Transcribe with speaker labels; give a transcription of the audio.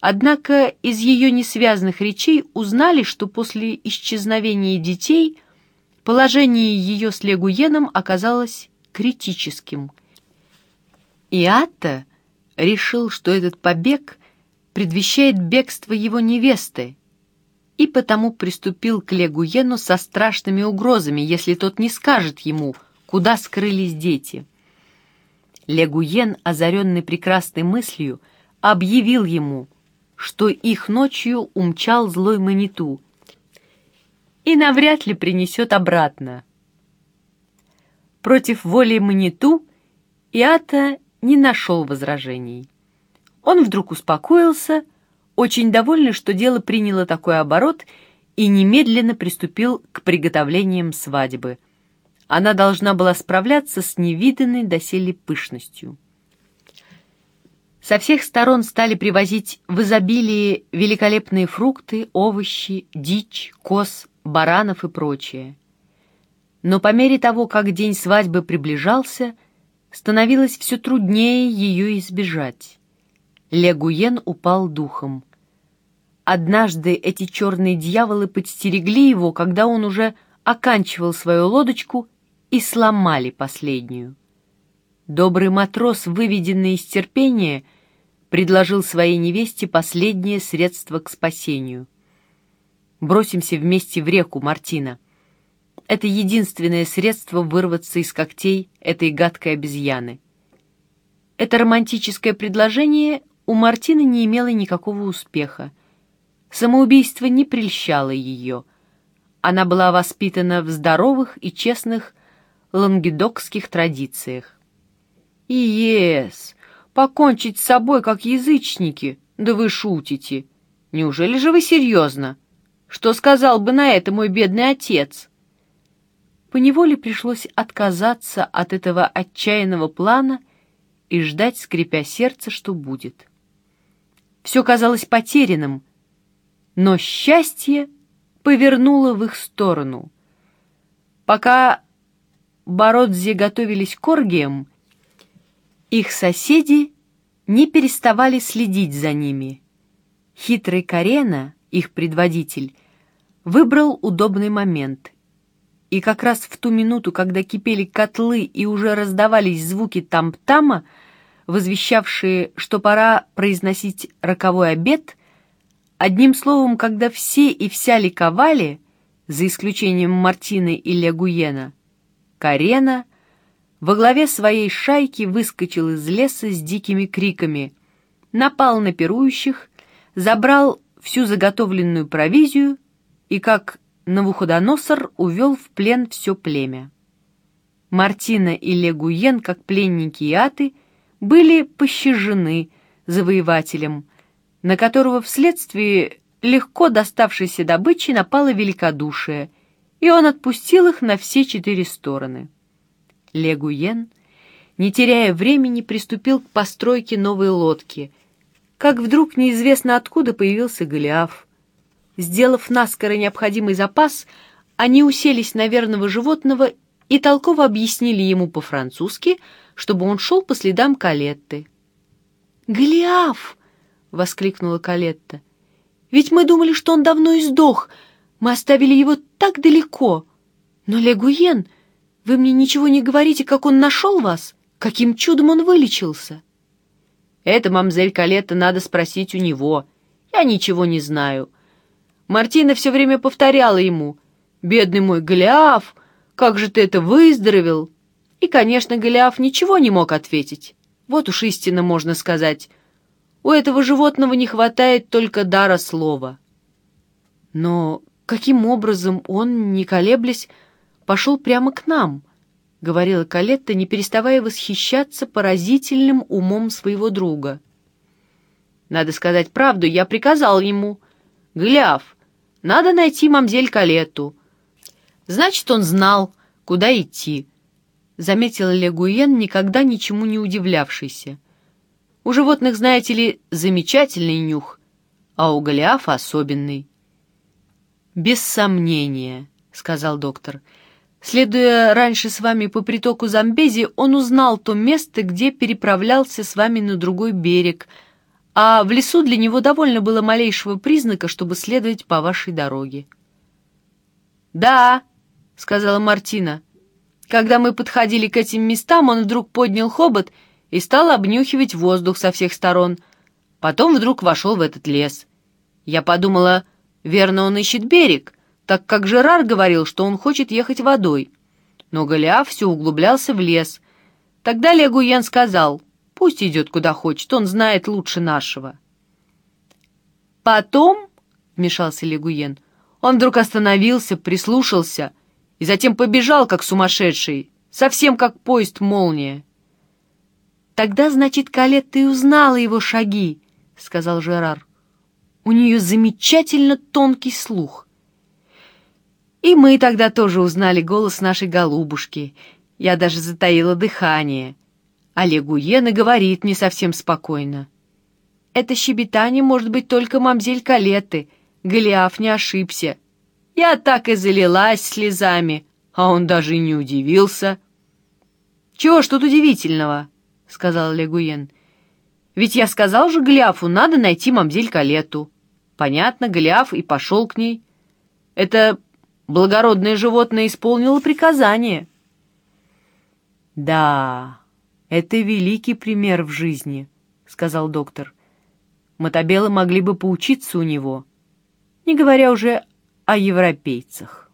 Speaker 1: Однако из ее несвязанных речей узнали, что после исчезновения детей положение ее с Легуеном оказалось критическим. И Атта решил, что этот побег предвещает бегство его невесты, и потому приступил к Легуену со страшными угрозами, если тот не скажет ему, куда скрылись дети. Легуен, озаренный прекрасной мыслью, объявил ему, что их ночью умчал злой Маниту и навряд ли принесет обратно. Против воли Маниту Иата не нашел возражений. Он вдруг успокоился, очень довольный, что дело приняло такой оборот, и немедленно приступил к приготовлениям свадьбы. Она должна была справляться с невиданной доселе пышностью. Со всех сторон стали привозить в изобилии великолепные фрукты, овощи, дичь, коз, баранов и прочее. Но по мере того, как день свадьбы приближался, становилось все труднее ее избежать. Легуен упал духом. Однажды эти черные дьяволы подстерегли его, когда он уже оканчивал свою лодочку и сломали последнюю. Добрый матрос, выведенный из терпения, предложил своей невесте последнее средство к спасению. «Бросимся вместе в реку, Мартина. Это единственное средство вырваться из когтей этой гадкой обезьяны». Это романтическое предложение у Мартины не имело никакого успеха. Самоубийство не прельщало ее. Она была воспитана в здоровых и честных лангедокских традициях. «Иес! Покончить с собой, как язычники? Да вы шутите! Неужели же вы серьезно? Что сказал бы на это мой бедный отец?» Поневоле пришлось отказаться от этого отчаянного плана и ждать, скрипя сердце, что будет. Все казалось потерянным, но счастье повернуло в их сторону. Пока Бородзе готовились к оргиям, их соседи не переставали следить за ними. Хитрый Карена, их предводитель, выбрал удобный момент. И как раз в ту минуту, когда кипели котлы и уже раздавались звуки там-тама, возвещавшие, что пора произносить роковой обед, одним словом, когда все и вся ликовали, за исключением Мартины и Лягуена, Карена во главе своей шайки выскочил из леса с дикими криками, напал на пирующих, забрал всю заготовленную провизию и, как Навуходоносор, увел в плен все племя. Мартина и Легуен, как пленники Иаты, были пощажены завоевателем, на которого вследствие легко доставшейся добычи напало великодушие, и он отпустил их на все четыре стороны. Легуен, не теряя времени, приступил к постройке новой лодки, как вдруг неизвестно откуда появился Голиаф. Сделав наскоро необходимый запас, они уселись на верного животного и толково объяснили ему по-французски, чтобы он шел по следам Калетты. «Голиаф!» — воскликнула Калетта. «Ведь мы думали, что он давно издох. Мы оставили его так далеко. Но, Легуен, вы мне ничего не говорите, как он нашел вас? Каким чудом он вылечился?» «Это, мамзель Калетта, надо спросить у него. Я ничего не знаю». Мартина все время повторяла ему, «Бедный мой Голиаф, как же ты это выздоровел!» И, конечно, Голиаф ничего не мог ответить. Вот уж истинно можно сказать. У этого животного не хватает только дара слова. Но каким образом он, не колеблясь, пошел прямо к нам, — говорила Калетта, не переставая восхищаться поразительным умом своего друга. Надо сказать правду, я приказал ему. Гляв, надо найти мамзель Калетту. Значит, он знал, куда идти, — заметил Легуен, никогда ничему не удивлявшийся. У животных, знаете ли, замечательный нюх, а у Голиафа особенный. «Без сомнения», — сказал доктор, — Следуя раньше с вами по притоку Замбези, он узнал то место, где переправлялся с вами на другой берег, а в лесу для него довольно было малейшего признака, чтобы следовать по вашей дороге. «Да», — сказала Мартина, — «когда мы подходили к этим местам, он вдруг поднял хобот и стал обнюхивать воздух со всех сторон. Потом вдруг вошел в этот лес. Я подумала, верно, он ищет берег, так как Жерар говорил, что он хочет ехать водой. Но Голиаф все углублялся в лес. Тогда Легуен сказал, пусть идет куда хочет, он знает лучше нашего. Потом, — вмешался Легуен, — он вдруг остановился, прислушался и затем побежал, как сумасшедший, совсем как поезд молния. «Тогда, значит, Калетта и узнала его шаги», — сказал Жерар. «У нее замечательно тонкий слух». И мы тогда тоже узнали голос нашей голубушки. Я даже затаила дыхание. Олег Уена говорит не совсем спокойно. «Это щебетание может быть только мамзель Калетты. Голиаф не ошибся. Я так и залилась слезами, а он даже не удивился». «Чего ж тут удивительного?» — сказал Легуен. «Ведь я сказал же Голиафу, надо найти мамзель Калету». Понятно, Голиаф и пошел к ней. Это благородное животное исполнило приказание. «Да, это великий пример в жизни», — сказал доктор. Мотобелы могли бы поучиться у него, не говоря уже о европейцах.